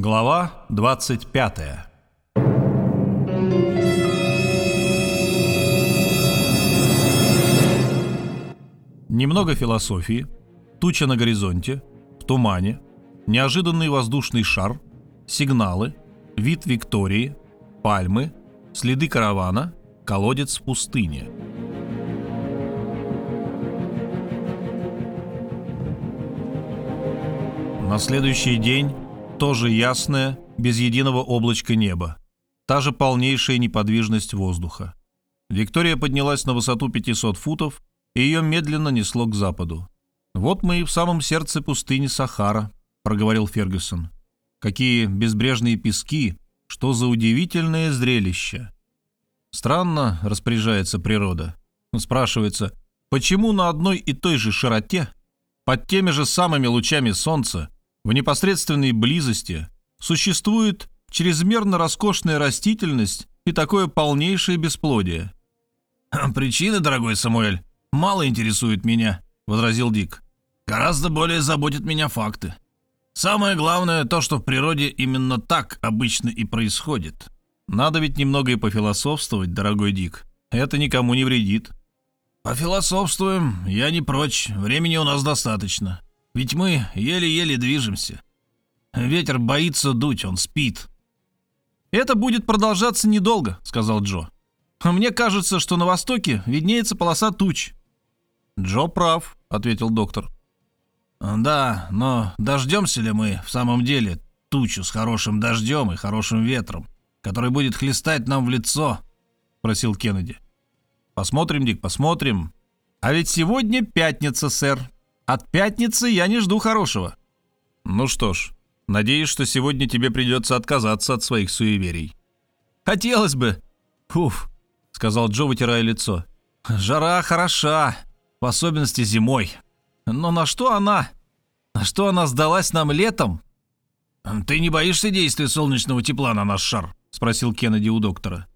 Глава 25 Немного философии, туча на горизонте, в тумане, неожиданный воздушный шар, сигналы, вид Виктории, пальмы, следы каравана, колодец в пустыне. На следующий день тоже ясное, без единого облачка неба. Та же полнейшая неподвижность воздуха. Виктория поднялась на высоту 500 футов, и ее медленно несло к западу. «Вот мы и в самом сердце пустыни Сахара», — проговорил Фергюсон. «Какие безбрежные пески, что за удивительное зрелище!» Странно распоряжается природа. Спрашивается, почему на одной и той же широте, под теми же самыми лучами солнца, в непосредственной близости существует чрезмерно роскошная растительность и такое полнейшее бесплодие. «Причины, дорогой Самуэль, мало интересуют меня», — возразил Дик. «Гораздо более заботят меня факты. Самое главное то, что в природе именно так обычно и происходит. Надо ведь немного и пофилософствовать, дорогой Дик. Это никому не вредит». «Пофилософствуем, я не прочь, времени у нас достаточно. Ведь мы еле-еле движемся. Ветер боится дуть, он спит. «Это будет продолжаться недолго», — сказал Джо. «Мне кажется, что на востоке виднеется полоса туч». «Джо прав», — ответил доктор. «Да, но дождемся ли мы в самом деле тучу с хорошим дождем и хорошим ветром, который будет хлестать нам в лицо?» — просил Кеннеди. «Посмотрим, Дик, посмотрим. А ведь сегодня пятница, сэр», от пятницы я не жду хорошего. Ну что ж, надеюсь, что сегодня тебе придется отказаться от своих суеверий. Хотелось бы. Уф, сказал Джо, вытирая лицо. Жара хороша, в особенности зимой. Но на что она? На что она сдалась нам летом? Ты не боишься действия солнечного тепла на наш шар? Спросил Кеннеди у доктора.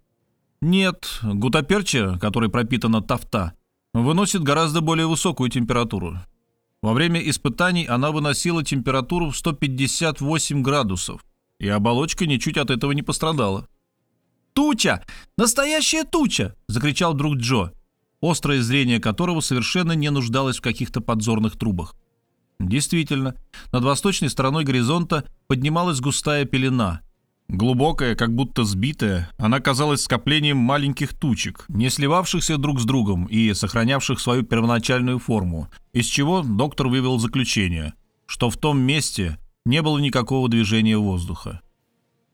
Нет, гутаперча, который пропитана тафта, выносит гораздо более высокую температуру. Во время испытаний она выносила температуру в 158 градусов, и оболочка ничуть от этого не пострадала. «Туча! Настоящая туча!» — закричал друг Джо, острое зрение которого совершенно не нуждалось в каких-то подзорных трубах. Действительно, над восточной стороной горизонта поднималась густая пелена — Глубокая, как будто сбитая, она казалась скоплением маленьких тучек, не сливавшихся друг с другом и сохранявших свою первоначальную форму, из чего доктор вывел заключение, что в том месте не было никакого движения воздуха.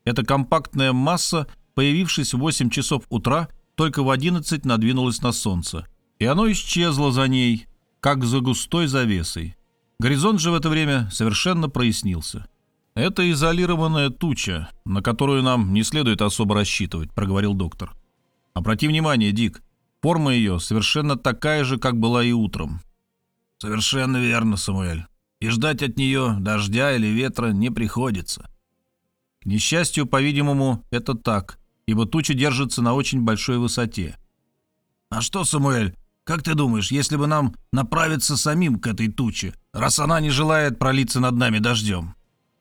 Эта компактная масса, появившись в 8 часов утра, только в 11 надвинулась на солнце, и оно исчезло за ней, как за густой завесой. Горизонт же в это время совершенно прояснился. «Это изолированная туча, на которую нам не следует особо рассчитывать», — проговорил доктор. «Обрати внимание, Дик, форма ее совершенно такая же, как была и утром». «Совершенно верно, Самуэль. И ждать от нее дождя или ветра не приходится». К несчастью, по-видимому, это так, ибо туча держится на очень большой высоте. «А что, Самуэль, как ты думаешь, если бы нам направиться самим к этой туче, раз она не желает пролиться над нами дождем?»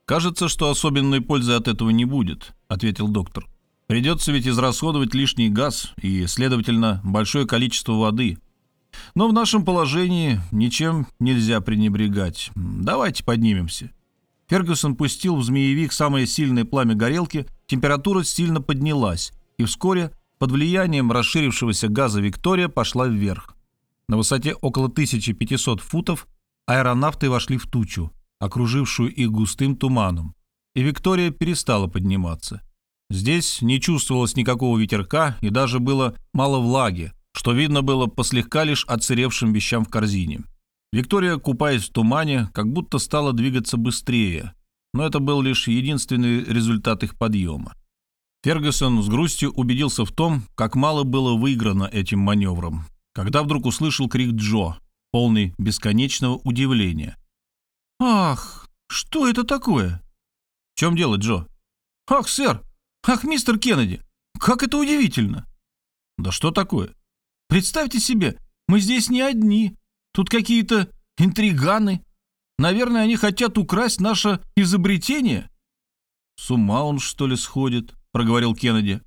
«Кажется, что особенной пользы от этого не будет», — ответил доктор. «Придется ведь израсходовать лишний газ и, следовательно, большое количество воды. Но в нашем положении ничем нельзя пренебрегать. Давайте поднимемся». Фергюсон пустил в змеевик самое сильное пламя горелки, температура сильно поднялась, и вскоре под влиянием расширившегося газа «Виктория» пошла вверх. На высоте около 1500 футов аэронавты вошли в тучу окружившую их густым туманом, и Виктория перестала подниматься. Здесь не чувствовалось никакого ветерка и даже было мало влаги, что видно было по слегка лишь отсыревшим вещам в корзине. Виктория, купаясь в тумане, как будто стала двигаться быстрее, но это был лишь единственный результат их подъема. Фергюсон с грустью убедился в том, как мало было выиграно этим маневром, когда вдруг услышал крик Джо, полный бесконечного удивления. «Ах, что это такое?» «В чем дело, Джо?» «Ах, сэр! Ах, мистер Кеннеди! Как это удивительно!» «Да что такое?» «Представьте себе, мы здесь не одни. Тут какие-то интриганы. Наверное, они хотят украсть наше изобретение». «С ума он, что ли, сходит?» — проговорил Кеннеди.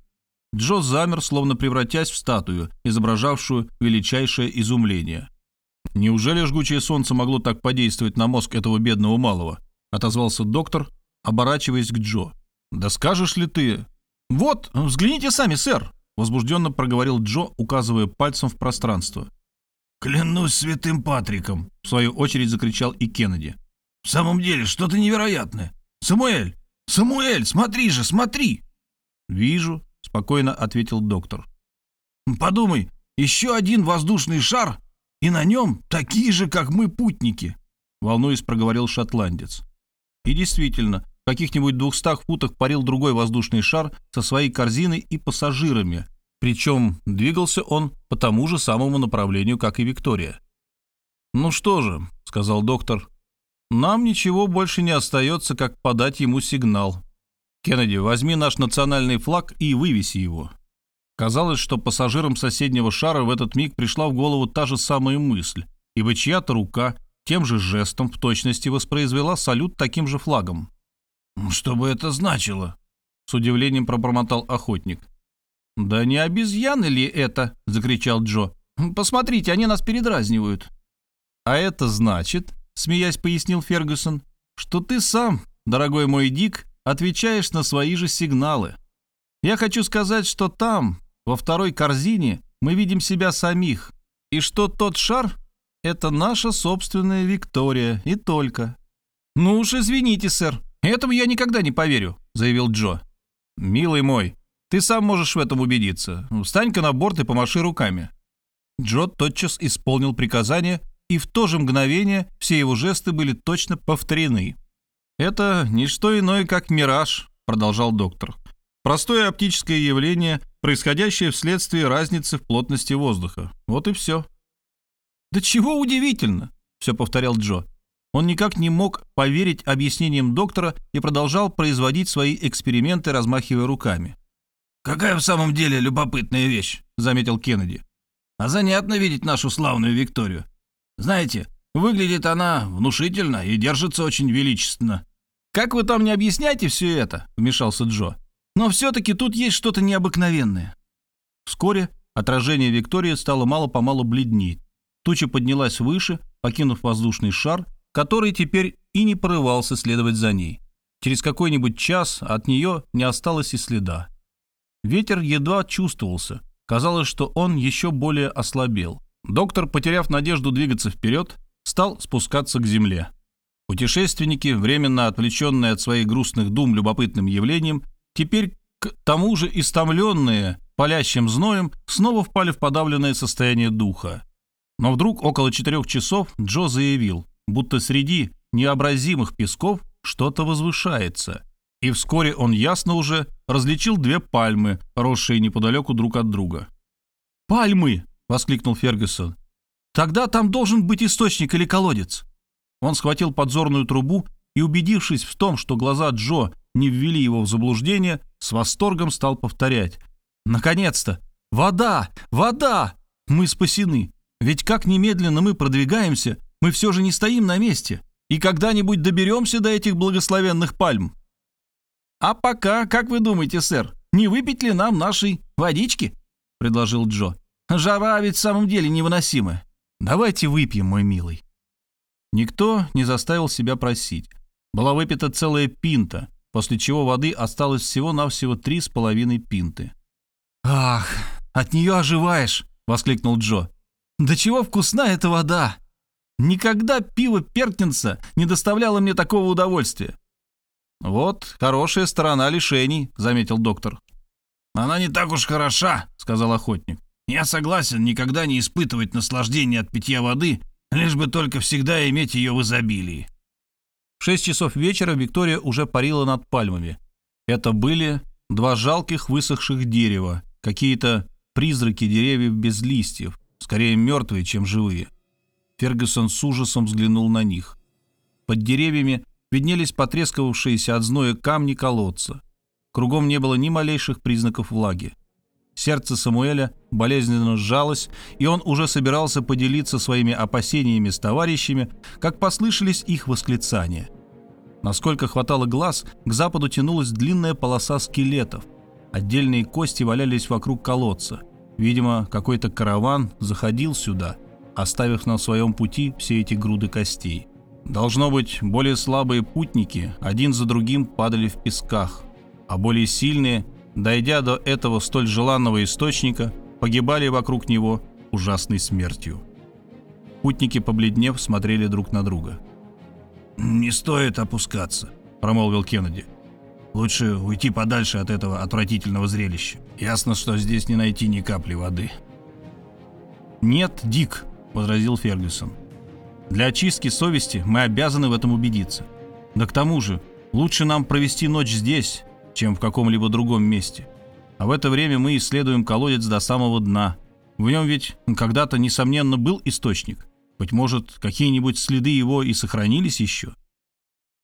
Джо замер, словно превратясь в статую, изображавшую величайшее изумление. «Неужели жгучее солнце могло так подействовать на мозг этого бедного малого?» — отозвался доктор, оборачиваясь к Джо. «Да скажешь ли ты?» «Вот, взгляните сами, сэр!» — возбужденно проговорил Джо, указывая пальцем в пространство. «Клянусь святым Патриком!» — в свою очередь закричал и Кеннеди. «В самом деле, что-то невероятное! Самуэль! Самуэль, смотри же, смотри!» «Вижу», — спокойно ответил доктор. «Подумай, еще один воздушный шар, и на нем такие же, как мы, путники!» — волнуясь, проговорил шотландец. И действительно, в каких-нибудь двухстах футах парил другой воздушный шар со своей корзиной и пассажирами, причем двигался он по тому же самому направлению, как и Виктория. «Ну что же», — сказал доктор, — «нам ничего больше не остается, как подать ему сигнал. Кеннеди, возьми наш национальный флаг и вывеси его». Казалось, что пассажирам соседнего шара в этот миг пришла в голову та же самая мысль, ибо чья-то рука тем же жестом в точности воспроизвела салют таким же флагом. «Что бы это значило?» — с удивлением пробормотал охотник. «Да не обезьяны ли это?» — закричал Джо. «Посмотрите, они нас передразнивают». «А это значит, — смеясь пояснил Фергюсон, — что ты сам, дорогой мой Дик, отвечаешь на свои же сигналы. Я хочу сказать, что там, во второй корзине, мы видим себя самих, и что тот шар — это наша собственная Виктория, и только». «Ну уж извините, сэр, этому я никогда не поверю», — заявил Джо. «Милый мой, ты сам можешь в этом убедиться. Встань-ка на борт и помаши руками». Джо тотчас исполнил приказание, и в то же мгновение все его жесты были точно повторены. «Это не что иное, как мираж», — продолжал доктор. «Простое оптическое явление, происходящее вследствие разницы в плотности воздуха. Вот и все». «Да чего удивительно!» — все повторял Джо. Он никак не мог поверить объяснениям доктора и продолжал производить свои эксперименты, размахивая руками. «Какая в самом деле любопытная вещь», — заметил Кеннеди. «А занятно видеть нашу славную Викторию. Знаете, выглядит она внушительно и держится очень величественно». «Как вы там не объясняете все это?» — вмешался Джо. «Но все-таки тут есть что-то необыкновенное». Вскоре отражение Виктории стало мало-помалу бледнеть. Туча поднялась выше, покинув воздушный шар, который теперь и не порывался следовать за ней. Через какой-нибудь час от нее не осталось и следа. Ветер едва чувствовался. Казалось, что он еще более ослабел. Доктор, потеряв надежду двигаться вперед, стал спускаться к земле. Путешественники, временно отвлеченные от своих грустных дум любопытным явлением, теперь к тому же истомленные палящим зноем, снова впали в подавленное состояние духа. Но вдруг около четырех часов Джо заявил, будто среди необразимых песков что-то возвышается – и вскоре он ясно уже различил две пальмы, росшие неподалеку друг от друга. «Пальмы!» — воскликнул Фергюсон. «Тогда там должен быть источник или колодец». Он схватил подзорную трубу и, убедившись в том, что глаза Джо не ввели его в заблуждение, с восторгом стал повторять. «Наконец-то! Вода! Вода! Мы спасены! Ведь как немедленно мы продвигаемся, мы все же не стоим на месте и когда-нибудь доберемся до этих благословенных пальм». «А пока, как вы думаете, сэр, не выпить ли нам нашей водички?» — предложил Джо. «Жара ведь в самом деле невыносимая. Давайте выпьем, мой милый». Никто не заставил себя просить. Была выпита целая пинта, после чего воды осталось всего-навсего три с половиной пинты. «Ах, от нее оживаешь!» — воскликнул Джо. «Да чего вкусна эта вода! Никогда пиво Перкинса не доставляло мне такого удовольствия. «Вот хорошая сторона лишений», — заметил доктор. «Она не так уж хороша», — сказал охотник. «Я согласен никогда не испытывать наслаждение от питья воды, лишь бы только всегда иметь ее в изобилии». Шесть часов вечера Виктория уже парила над пальмами. Это были два жалких высохших дерева, какие-то призраки деревьев без листьев, скорее мертвые, чем живые. Фергюсон с ужасом взглянул на них. Под деревьями виднелись потрескавшиеся от зноя камни колодца. Кругом не было ни малейших признаков влаги. Сердце Самуэля болезненно сжалось, и он уже собирался поделиться своими опасениями с товарищами, как послышались их восклицания. Насколько хватало глаз, к западу тянулась длинная полоса скелетов. Отдельные кости валялись вокруг колодца. Видимо, какой-то караван заходил сюда, оставив на своем пути все эти груды костей. Должно быть, более слабые путники один за другим падали в песках, а более сильные, дойдя до этого столь желанного источника, погибали вокруг него ужасной смертью. Путники, побледнев, смотрели друг на друга. «Не стоит опускаться», — промолвил Кеннеди. «Лучше уйти подальше от этого отвратительного зрелища. Ясно, что здесь не найти ни капли воды». «Нет, Дик», — возразил Фергюсон. «Для очистки совести мы обязаны в этом убедиться. Да к тому же, лучше нам провести ночь здесь, чем в каком-либо другом месте. А в это время мы исследуем колодец до самого дна. В нем ведь когда-то, несомненно, был источник. Быть может, какие-нибудь следы его и сохранились еще?»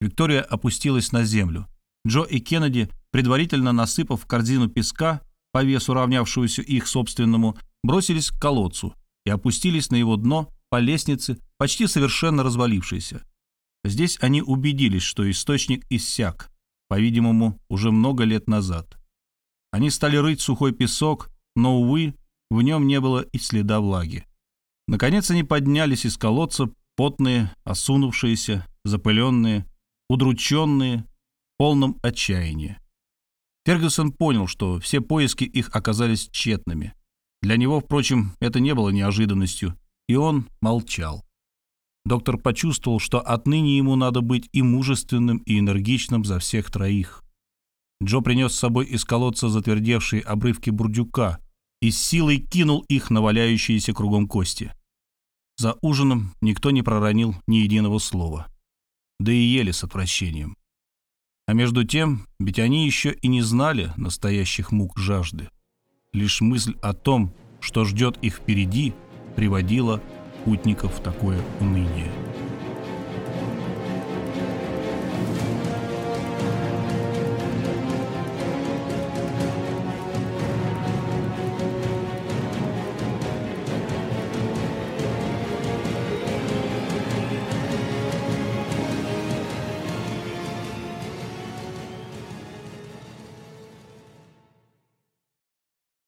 Виктория опустилась на землю. Джо и Кеннеди, предварительно насыпав корзину песка, по весу равнявшуюся их собственному, бросились к колодцу и опустились на его дно по лестнице, почти совершенно развалившейся. Здесь они убедились, что источник иссяк, по-видимому, уже много лет назад. Они стали рыть сухой песок, но, увы, в нем не было и следа влаги. Наконец они поднялись из колодца, потные, осунувшиеся, запыленные, удрученные, в полном отчаянии. Фергюсон понял, что все поиски их оказались тщетными. Для него, впрочем, это не было неожиданностью, и он молчал. Доктор почувствовал, что отныне ему надо быть и мужественным, и энергичным за всех троих. Джо принес с собой из колодца затвердевшие обрывки бурдюка и с силой кинул их на валяющиеся кругом кости. За ужином никто не проронил ни единого слова. Да и ели с отвращением. А между тем, ведь они еще и не знали настоящих мук жажды. Лишь мысль о том, что ждет их впереди, приводила путников в такое уныние.